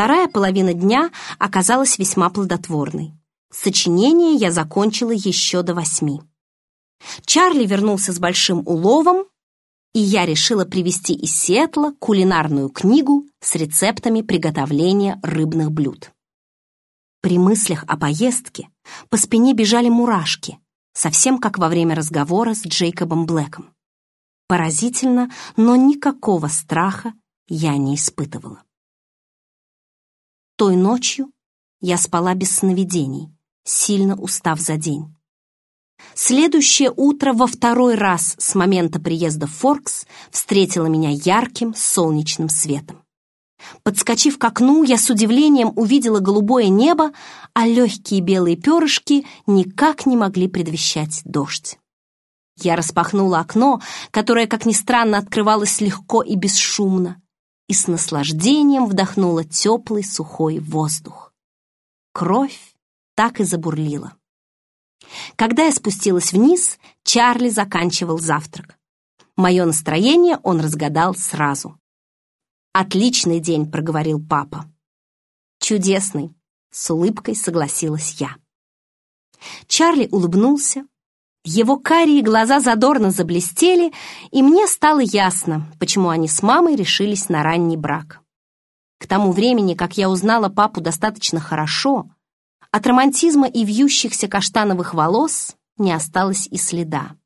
Вторая половина дня оказалась весьма плодотворной. Сочинение я закончила еще до восьми. Чарли вернулся с большим уловом, и я решила привезти из Сиэтла кулинарную книгу с рецептами приготовления рыбных блюд. При мыслях о поездке по спине бежали мурашки, совсем как во время разговора с Джейкобом Блэком. Поразительно, но никакого страха я не испытывала. Той ночью я спала без сновидений, сильно устав за день. Следующее утро во второй раз с момента приезда в Форкс встретило меня ярким солнечным светом. Подскочив к окну, я с удивлением увидела голубое небо, а легкие белые перышки никак не могли предвещать дождь. Я распахнула окно, которое, как ни странно, открывалось легко и бесшумно, и с наслаждением вдохнула теплый сухой воздух. Кровь так и забурлила. Когда я спустилась вниз, Чарли заканчивал завтрак. Мое настроение он разгадал сразу. «Отличный день», — проговорил папа. «Чудесный», — с улыбкой согласилась я. Чарли улыбнулся. Его карие глаза задорно заблестели, и мне стало ясно, почему они с мамой решились на ранний брак. К тому времени, как я узнала папу достаточно хорошо, от романтизма и вьющихся каштановых волос не осталось и следа.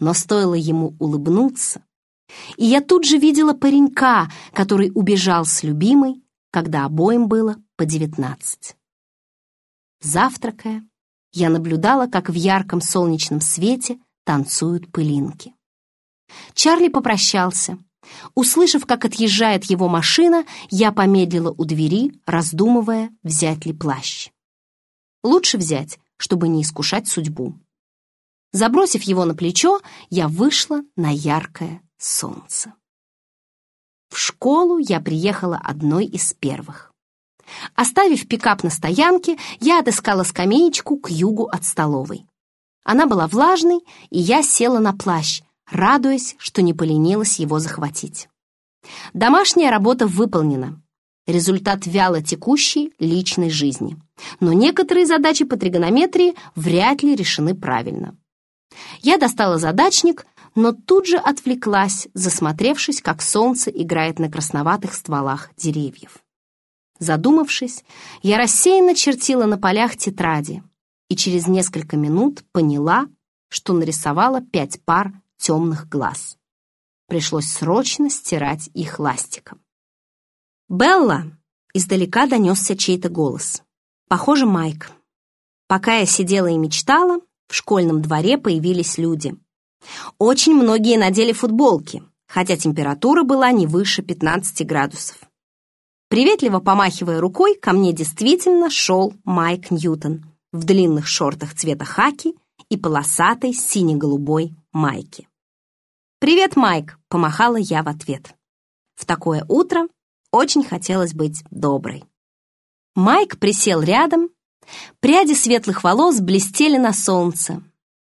Но стоило ему улыбнуться, и я тут же видела паренька, который убежал с любимой, когда обоим было по девятнадцать. Завтракая, я наблюдала, как в ярком солнечном свете танцуют пылинки. Чарли попрощался. Услышав, как отъезжает его машина, я помедлила у двери, раздумывая, взять ли плащ. Лучше взять, чтобы не искушать судьбу. Забросив его на плечо, я вышла на яркое солнце. В школу я приехала одной из первых. Оставив пикап на стоянке, я отыскала скамеечку к югу от столовой. Она была влажной, и я села на плащ, радуясь, что не поленилась его захватить. Домашняя работа выполнена. Результат вяло текущей личной жизни. Но некоторые задачи по тригонометрии вряд ли решены правильно. Я достала задачник но тут же отвлеклась, засмотревшись, как солнце играет на красноватых стволах деревьев. Задумавшись, я рассеянно чертила на полях тетради и через несколько минут поняла, что нарисовала пять пар темных глаз. Пришлось срочно стирать их ластиком. «Белла!» — издалека донесся чей-то голос. Похоже, Майк. Пока я сидела и мечтала, в школьном дворе появились люди. Очень многие надели футболки, хотя температура была не выше 15 градусов. Приветливо помахивая рукой, ко мне действительно шел Майк Ньютон в длинных шортах цвета хаки и полосатой сине-голубой майке. «Привет, Майк!» — помахала я в ответ. В такое утро очень хотелось быть доброй. Майк присел рядом, пряди светлых волос блестели на солнце,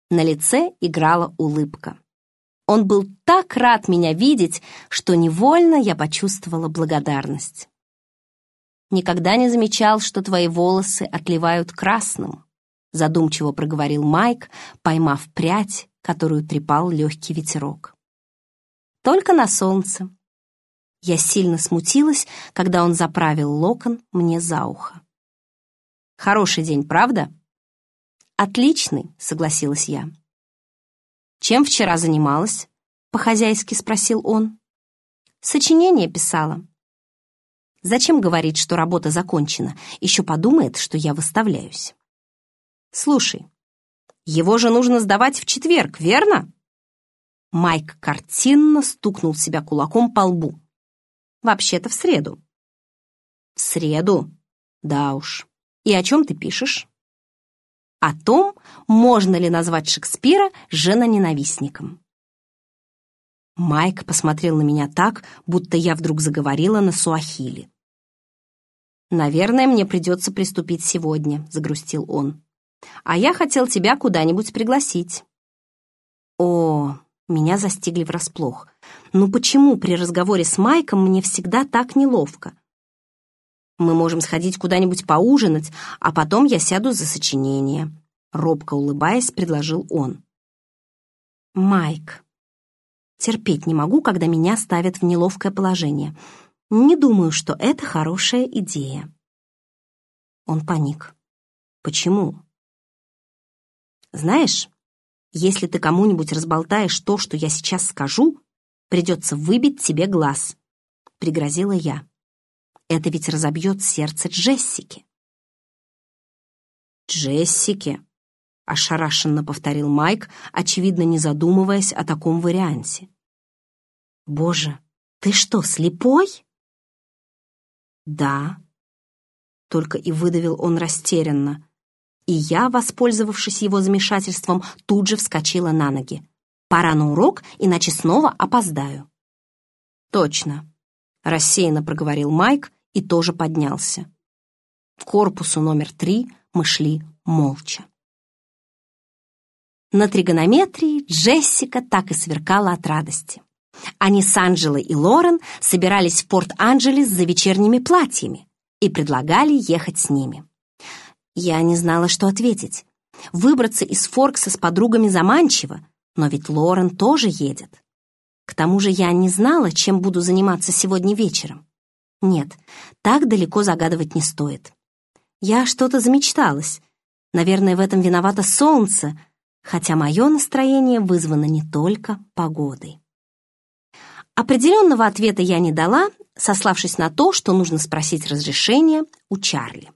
на лице играла улыбка. Он был так рад меня видеть, что невольно я почувствовала благодарность. «Никогда не замечал, что твои волосы отливают красным», задумчиво проговорил Майк, поймав прядь, которую трепал легкий ветерок. «Только на солнце». Я сильно смутилась, когда он заправил локон мне за ухо. «Хороший день, правда?» «Отличный», — согласилась я. «Чем вчера занималась?» — по-хозяйски спросил он. «Сочинение писала». «Зачем говорить, что работа закончена? Еще подумает, что я выставляюсь». «Слушай, его же нужно сдавать в четверг, верно?» Майк картинно стукнул себя кулаком по лбу. «Вообще-то в среду». «В среду? Да уж. И о чем ты пишешь?» о том, можно ли назвать Шекспира женоненавистником. Майк посмотрел на меня так, будто я вдруг заговорила на суахили. «Наверное, мне придется приступить сегодня», — загрустил он. «А я хотел тебя куда-нибудь пригласить». «О, меня застигли врасплох. Ну почему при разговоре с Майком мне всегда так неловко?» Мы можем сходить куда-нибудь поужинать, а потом я сяду за сочинение», — робко улыбаясь, предложил он. «Майк, терпеть не могу, когда меня ставят в неловкое положение. Не думаю, что это хорошая идея». Он паник. «Почему?» «Знаешь, если ты кому-нибудь разболтаешь то, что я сейчас скажу, придется выбить тебе глаз», — пригрозила я. Это ведь разобьет сердце Джессики. «Джессики», — ошарашенно повторил Майк, очевидно, не задумываясь о таком варианте. «Боже, ты что, слепой?» «Да», — только и выдавил он растерянно. И я, воспользовавшись его замешательством, тут же вскочила на ноги. «Пора на урок, иначе снова опоздаю». «Точно», — рассеянно проговорил Майк и тоже поднялся. К корпусу номер три мы шли молча. На тригонометрии Джессика так и сверкала от радости. Они с Анджелой и Лорен собирались в Порт-Анджелес за вечерними платьями и предлагали ехать с ними. Я не знала, что ответить. Выбраться из Форкса с подругами заманчиво, но ведь Лорен тоже едет. К тому же я не знала, чем буду заниматься сегодня вечером. Нет, так далеко загадывать не стоит. Я что-то замечталась. Наверное, в этом виновато солнце, хотя мое настроение вызвано не только погодой. Определенного ответа я не дала, сославшись на то, что нужно спросить разрешения у Чарли.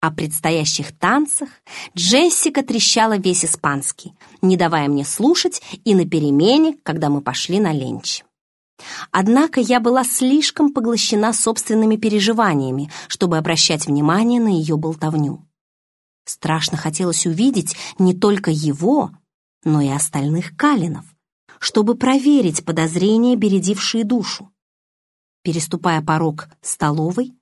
О предстоящих танцах Джессика трещала весь испанский, не давая мне слушать и на перемене, когда мы пошли на ленч. Однако я была слишком поглощена собственными переживаниями, чтобы обращать внимание на ее болтовню. Страшно хотелось увидеть не только его, но и остальных Калинов, чтобы проверить подозрения, бередившие душу. Переступая порог столовой,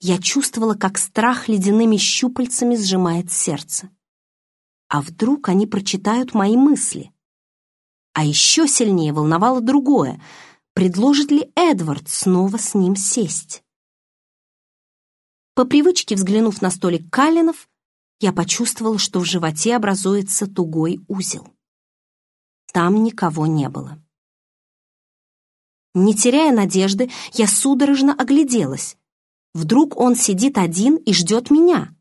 я чувствовала, как страх ледяными щупальцами сжимает сердце. А вдруг они прочитают мои мысли? А еще сильнее волновало другое — предложит ли Эдвард снова с ним сесть. По привычке взглянув на столик Калинов, я почувствовала, что в животе образуется тугой узел. Там никого не было. Не теряя надежды, я судорожно огляделась. Вдруг он сидит один и ждет меня.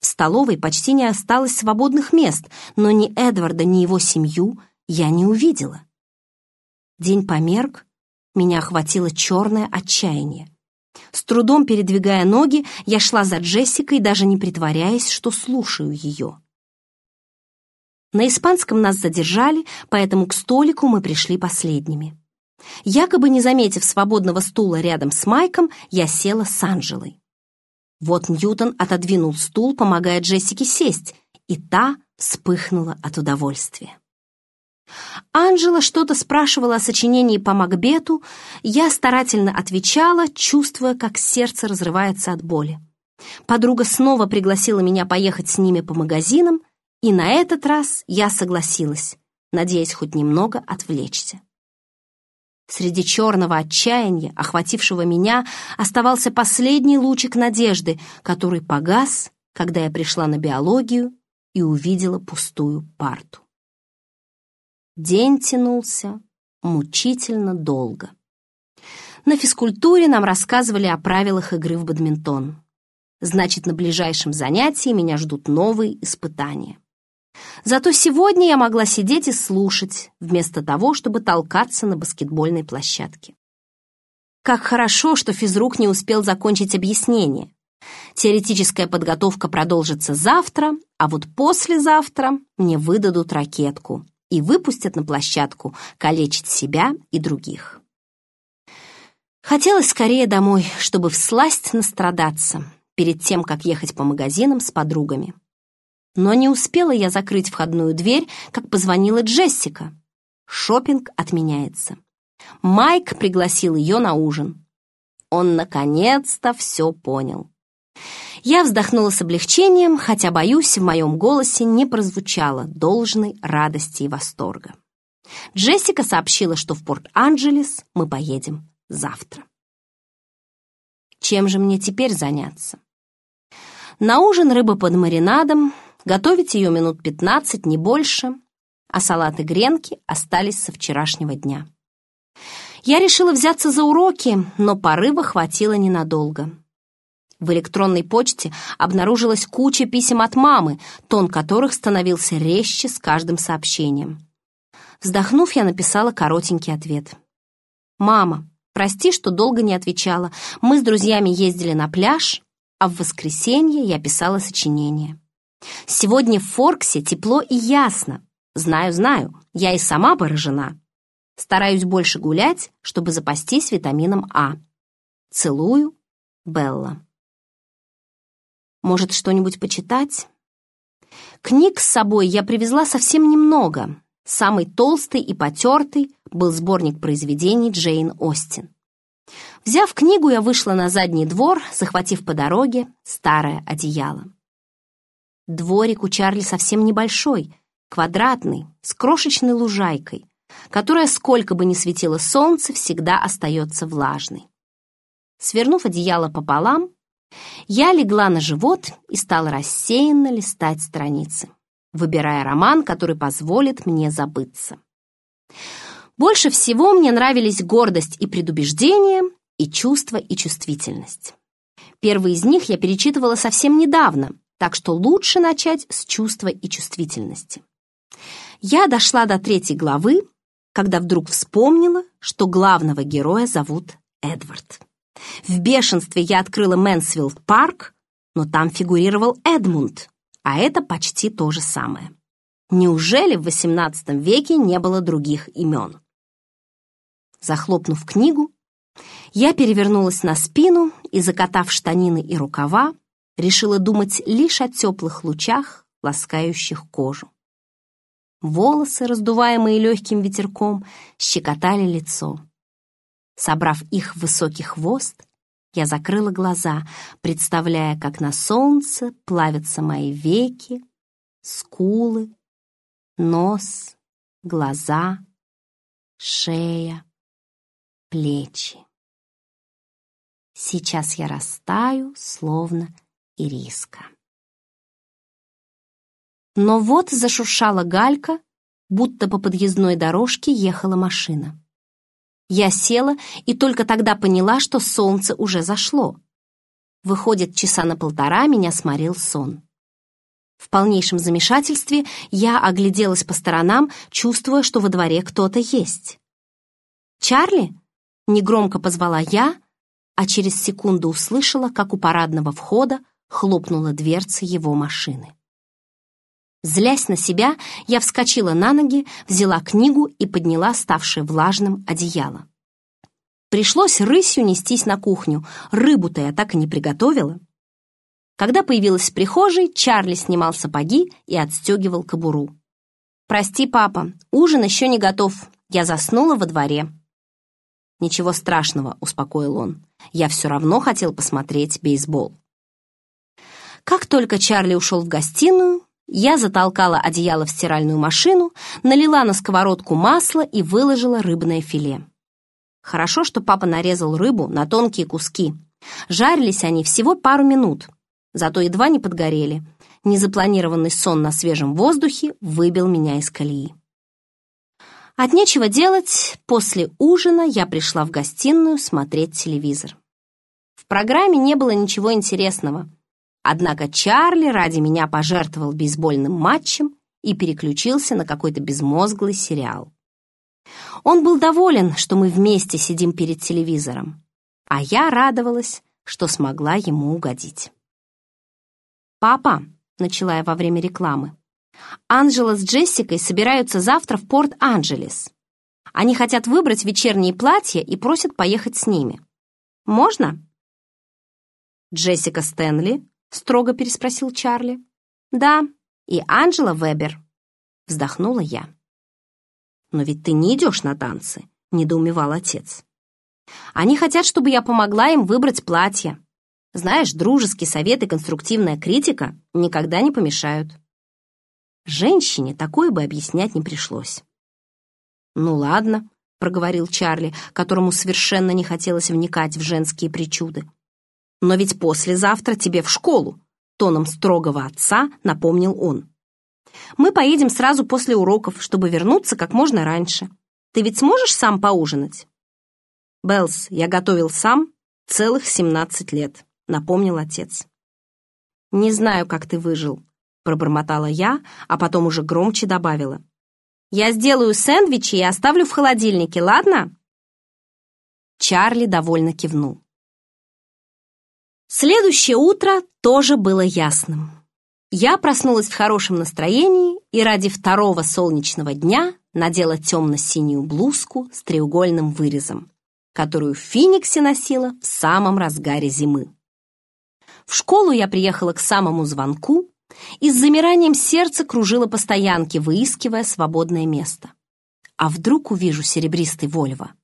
В столовой почти не осталось свободных мест, но ни Эдварда, ни его семью я не увидела. День померк, меня охватило черное отчаяние. С трудом передвигая ноги, я шла за Джессикой, даже не притворяясь, что слушаю ее. На испанском нас задержали, поэтому к столику мы пришли последними. Якобы не заметив свободного стула рядом с Майком, я села с Анжелой. Вот Ньютон отодвинул стул, помогая Джессике сесть, и та вспыхнула от удовольствия. Анжела что-то спрашивала о сочинении по Макбету, я старательно отвечала, чувствуя, как сердце разрывается от боли. Подруга снова пригласила меня поехать с ними по магазинам, и на этот раз я согласилась, надеясь хоть немного отвлечься. Среди черного отчаяния, охватившего меня, оставался последний лучик надежды, который погас, когда я пришла на биологию и увидела пустую парту. День тянулся мучительно долго. На физкультуре нам рассказывали о правилах игры в бадминтон. Значит, на ближайшем занятии меня ждут новые испытания. Зато сегодня я могла сидеть и слушать, вместо того, чтобы толкаться на баскетбольной площадке. Как хорошо, что физрук не успел закончить объяснение. Теоретическая подготовка продолжится завтра, а вот послезавтра мне выдадут ракетку, и выпустят на площадку калечить себя и других. Хотелось скорее домой, чтобы всласть настрадаться перед тем, как ехать по магазинам с подругами. Но не успела я закрыть входную дверь, как позвонила Джессика. Шопинг отменяется. Майк пригласил ее на ужин. Он наконец-то все понял. Я вздохнула с облегчением, хотя, боюсь, в моем голосе не прозвучало должной радости и восторга. Джессика сообщила, что в Порт-Анджелес мы поедем завтра. Чем же мне теперь заняться? На ужин рыба под маринадом, готовить ее минут 15, не больше, а салаты гренки остались со вчерашнего дня. Я решила взяться за уроки, но порыва хватило ненадолго. В электронной почте обнаружилась куча писем от мамы, тон которых становился резче с каждым сообщением. Вздохнув, я написала коротенький ответ. «Мама, прости, что долго не отвечала. Мы с друзьями ездили на пляж, а в воскресенье я писала сочинение. Сегодня в Форксе тепло и ясно. Знаю, знаю, я и сама поражена. Стараюсь больше гулять, чтобы запастись витамином А. Целую, Белла. Может, что-нибудь почитать? Книг с собой я привезла совсем немного. Самый толстый и потертый был сборник произведений Джейн Остин. Взяв книгу, я вышла на задний двор, захватив по дороге старое одеяло. Дворик у Чарли совсем небольшой, квадратный, с крошечной лужайкой, которая, сколько бы ни светило солнце, всегда остается влажной. Свернув одеяло пополам, я легла на живот и стала рассеянно листать страницы, выбирая роман, который позволит мне забыться. Больше всего мне нравились гордость и предубеждение, и чувство и чувствительность. Первый из них я перечитывала совсем недавно, так что лучше начать с чувства и чувствительности. Я дошла до третьей главы, когда вдруг вспомнила, что главного героя зовут Эдвард. В бешенстве я открыла Мэнсфилд парк, но там фигурировал Эдмунд, а это почти то же самое. Неужели в XVIII веке не было других имен? Захлопнув книгу, я перевернулась на спину и, закатав штанины и рукава, решила думать лишь о теплых лучах, ласкающих кожу. Волосы, раздуваемые легким ветерком, щекотали лицо. Собрав их в высокий хвост, я закрыла глаза, представляя, как на солнце плавятся мои веки, скулы, нос, глаза, шея, плечи. Сейчас я растаю, словно ириска. Но вот зашуршала галька, будто по подъездной дорожке ехала машина. Я села и только тогда поняла, что солнце уже зашло. Выходит, часа на полтора меня сморил сон. В полнейшем замешательстве я огляделась по сторонам, чувствуя, что во дворе кто-то есть. «Чарли?» — негромко позвала я, а через секунду услышала, как у парадного входа хлопнула дверца его машины. Злясь на себя, я вскочила на ноги, взяла книгу и подняла ставшее влажным одеяло. Пришлось рысью нестись на кухню. Рыбу-то я так и не приготовила. Когда появилась в прихожей, Чарли снимал сапоги и отстегивал кобуру. «Прости, папа, ужин еще не готов. Я заснула во дворе». «Ничего страшного», — успокоил он. «Я все равно хотел посмотреть бейсбол». Как только Чарли ушел в гостиную, я затолкала одеяло в стиральную машину, налила на сковородку масло и выложила рыбное филе. Хорошо, что папа нарезал рыбу на тонкие куски. Жарились они всего пару минут, зато едва не подгорели. Незапланированный сон на свежем воздухе выбил меня из колеи. От нечего делать, после ужина я пришла в гостиную смотреть телевизор. В программе не было ничего интересного — Однако Чарли ради меня пожертвовал бейсбольным матчем и переключился на какой-то безмозглый сериал. Он был доволен, что мы вместе сидим перед телевизором, а я радовалась, что смогла ему угодить. «Папа», — начала я во время рекламы, «Анджела с Джессикой собираются завтра в Порт-Анджелес. Они хотят выбрать вечерние платья и просят поехать с ними. Можно?» Джессика Стэнли — строго переспросил Чарли. «Да, и Анджела Вебер», — вздохнула я. «Но ведь ты не идешь на танцы», — недоумевал отец. «Они хотят, чтобы я помогла им выбрать платье. Знаешь, дружеский совет и конструктивная критика никогда не помешают». Женщине такое бы объяснять не пришлось. «Ну ладно», — проговорил Чарли, которому совершенно не хотелось вникать в женские причуды. «Но ведь послезавтра тебе в школу», — тоном строгого отца напомнил он. «Мы поедем сразу после уроков, чтобы вернуться как можно раньше. Ты ведь сможешь сам поужинать?» «Беллс, я готовил сам целых семнадцать лет», — напомнил отец. «Не знаю, как ты выжил», — пробормотала я, а потом уже громче добавила. «Я сделаю сэндвичи и оставлю в холодильнике, ладно?» Чарли довольно кивнул. Следующее утро тоже было ясным. Я проснулась в хорошем настроении и ради второго солнечного дня надела темно-синюю блузку с треугольным вырезом, которую в Финиксе носила в самом разгаре зимы. В школу я приехала к самому звонку и с замиранием сердца кружила по стоянке, выискивая свободное место. А вдруг увижу серебристый Вольво?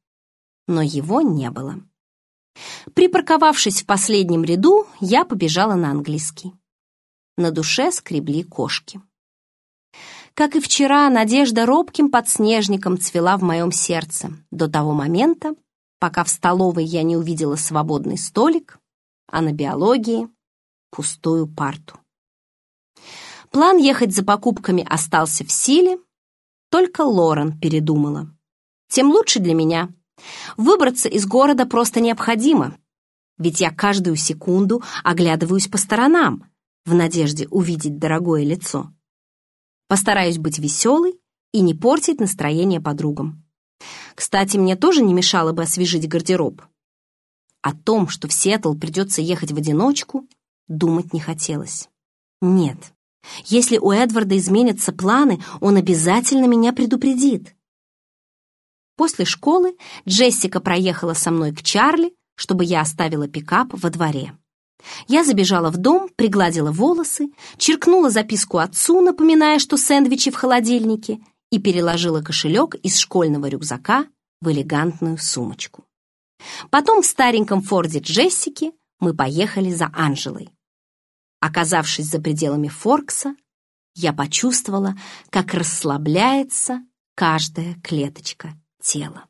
Но его не было. Припарковавшись в последнем ряду, я побежала на английский. На душе скребли кошки. Как и вчера, надежда робким подснежником цвела в моем сердце до того момента, пока в столовой я не увидела свободный столик, а на биологии — пустую парту. План ехать за покупками остался в силе, только Лорен передумала. Тем лучше для меня — Выбраться из города просто необходимо, ведь я каждую секунду оглядываюсь по сторонам в надежде увидеть дорогое лицо. Постараюсь быть веселой и не портить настроение подругам. Кстати, мне тоже не мешало бы освежить гардероб. О том, что в Сиэтл придется ехать в одиночку, думать не хотелось. Нет, если у Эдварда изменятся планы, он обязательно меня предупредит. После школы Джессика проехала со мной к Чарли, чтобы я оставила пикап во дворе. Я забежала в дом, пригладила волосы, черкнула записку отцу, напоминая, что сэндвичи в холодильнике, и переложила кошелек из школьного рюкзака в элегантную сумочку. Потом в стареньком форде Джессики мы поехали за Анжелой. Оказавшись за пределами Форкса, я почувствовала, как расслабляется каждая клеточка тела.